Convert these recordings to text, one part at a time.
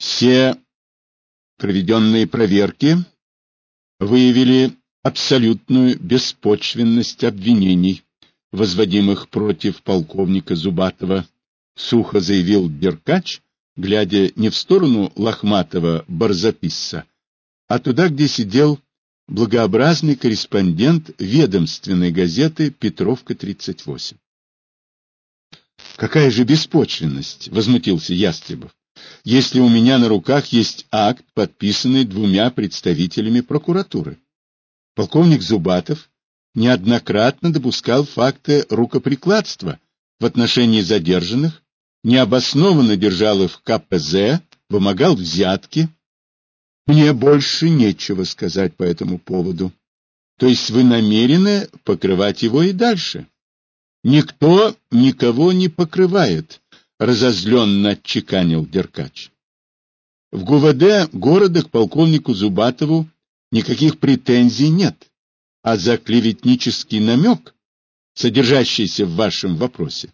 Все проведенные проверки выявили абсолютную беспочвенность обвинений, возводимых против полковника Зубатова, сухо заявил Деркач, глядя не в сторону лохматого барзаписца, а туда, где сидел благообразный корреспондент ведомственной газеты «Петровка-38». «Какая же беспочвенность!» — возмутился Ястребов. «Если у меня на руках есть акт, подписанный двумя представителями прокуратуры. Полковник Зубатов неоднократно допускал факты рукоприкладства в отношении задержанных, необоснованно держал их в КПЗ, вымогал взятки. Мне больше нечего сказать по этому поводу. То есть вы намерены покрывать его и дальше? Никто никого не покрывает, разозленно отчеканил Деркач. В ГУВД города к полковнику Зубатову никаких претензий нет, а за клеветнический намек, содержащийся в вашем вопросе,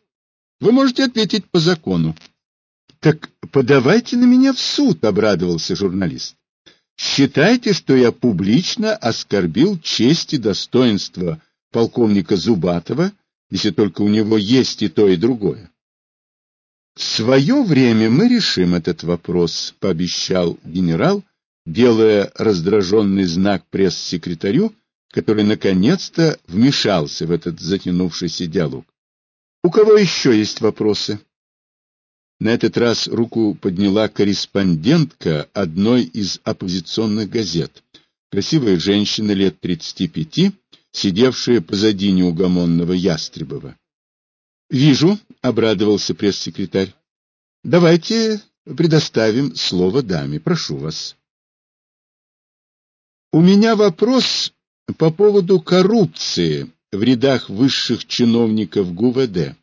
вы можете ответить по закону. — Так подавайте на меня в суд, — обрадовался журналист. — Считайте, что я публично оскорбил честь и достоинство полковника Зубатова, если только у него есть и то, и другое. — В свое время мы решим этот вопрос, — пообещал генерал, делая раздраженный знак пресс-секретарю, который наконец-то вмешался в этот затянувшийся диалог. У кого еще есть вопросы? На этот раз руку подняла корреспондентка одной из оппозиционных газет. Красивая женщина лет 35, сидевшая позади неугомонного Ястребова. «Вижу», — обрадовался пресс-секретарь. «Давайте предоставим слово даме. Прошу вас». «У меня вопрос по поводу коррупции в рядах высших чиновников ГУВД,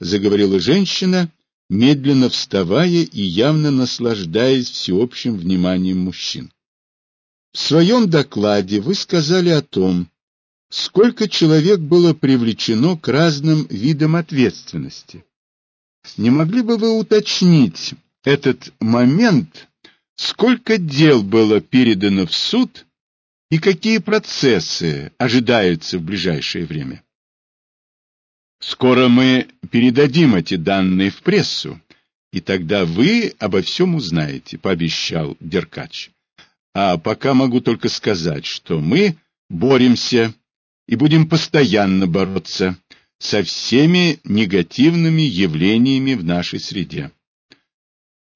заговорила женщина, медленно вставая и явно наслаждаясь всеобщим вниманием мужчин. В своем докладе вы сказали о том, сколько человек было привлечено к разным видам ответственности. Не могли бы вы уточнить этот момент, сколько дел было передано в суд и какие процессы ожидаются в ближайшее время? Скоро мы передадим эти данные в прессу, и тогда вы обо всем узнаете, пообещал Деркач. А пока могу только сказать, что мы боремся и будем постоянно бороться со всеми негативными явлениями в нашей среде.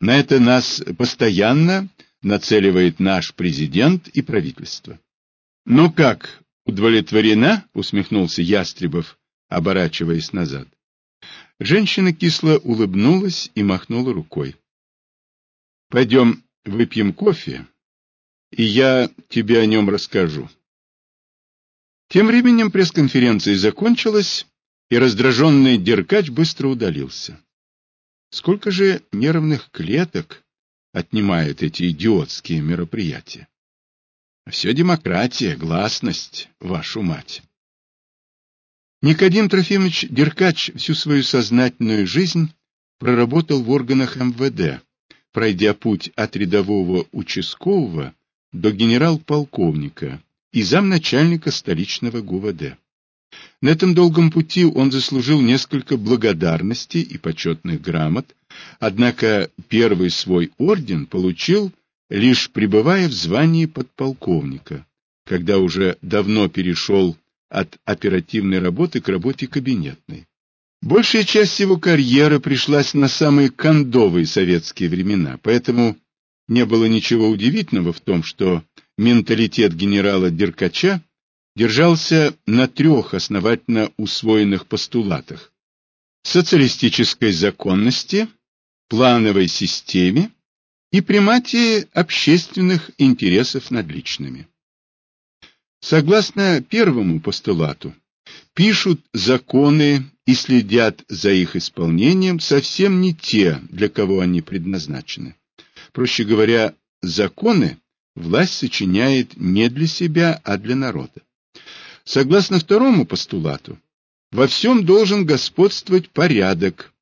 На это нас постоянно нацеливает наш президент и правительство. Ну как, удовлетворена? усмехнулся Ястребов, оборачиваясь назад. Женщина кисло улыбнулась и махнула рукой. Пойдем выпьем кофе, и я тебе о нем расскажу. Тем временем пресс-конференция закончилась, и раздраженный Деркач быстро удалился. Сколько же нервных клеток отнимают эти идиотские мероприятия. Все демократия, гласность, вашу мать. Никодим Трофимович Деркач всю свою сознательную жизнь проработал в органах МВД, пройдя путь от рядового участкового до генерал-полковника и замначальника столичного ГУВД. На этом долгом пути он заслужил несколько благодарностей и почетных грамот, однако первый свой орден получил, лишь пребывая в звании подполковника, когда уже давно перешел от оперативной работы к работе кабинетной. Большая часть его карьеры пришлась на самые кондовые советские времена, поэтому не было ничего удивительного в том, что менталитет генерала Деркача держался на трех основательно усвоенных постулатах – социалистической законности, плановой системе и примате общественных интересов над личными. Согласно первому постулату, пишут законы и следят за их исполнением совсем не те, для кого они предназначены. Проще говоря, законы власть сочиняет не для себя, а для народа. Согласно второму постулату, во всем должен господствовать порядок,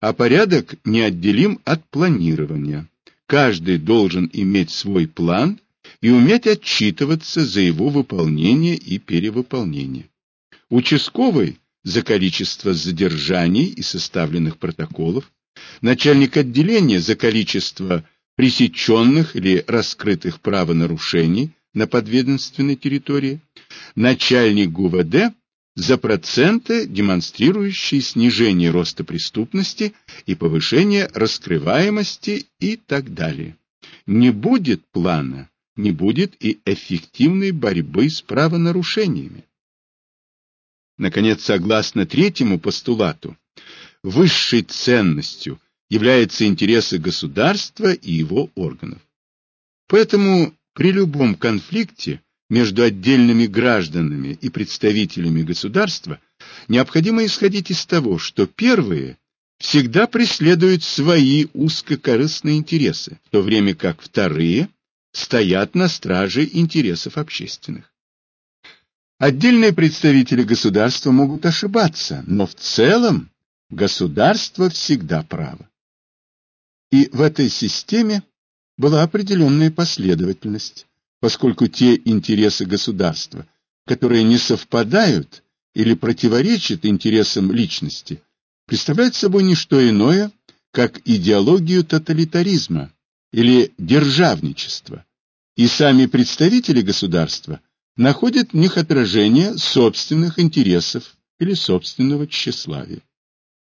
а порядок неотделим от планирования. каждый должен иметь свой план и уметь отчитываться за его выполнение и перевыполнение. Участковый за количество задержаний и составленных протоколов, начальник отделения за количество пресеченных или раскрытых правонарушений на подведомственной территории, начальник ГУВД за проценты, демонстрирующие снижение роста преступности и повышение раскрываемости и так далее. Не будет плана, не будет и эффективной борьбы с правонарушениями. Наконец, согласно третьему постулату, высшей ценностью являются интересы государства и его органов. Поэтому при любом конфликте между отдельными гражданами и представителями государства необходимо исходить из того, что первые всегда преследуют свои узкокорыстные интересы, в то время как вторые стоят на страже интересов общественных. Отдельные представители государства могут ошибаться, но в целом государство всегда право. И в этой системе была определенная последовательность, поскольку те интересы государства, которые не совпадают или противоречат интересам личности, представляют собой не что иное, как идеологию тоталитаризма или державничества, и сами представители государства находят в них отражение собственных интересов или собственного тщеславия.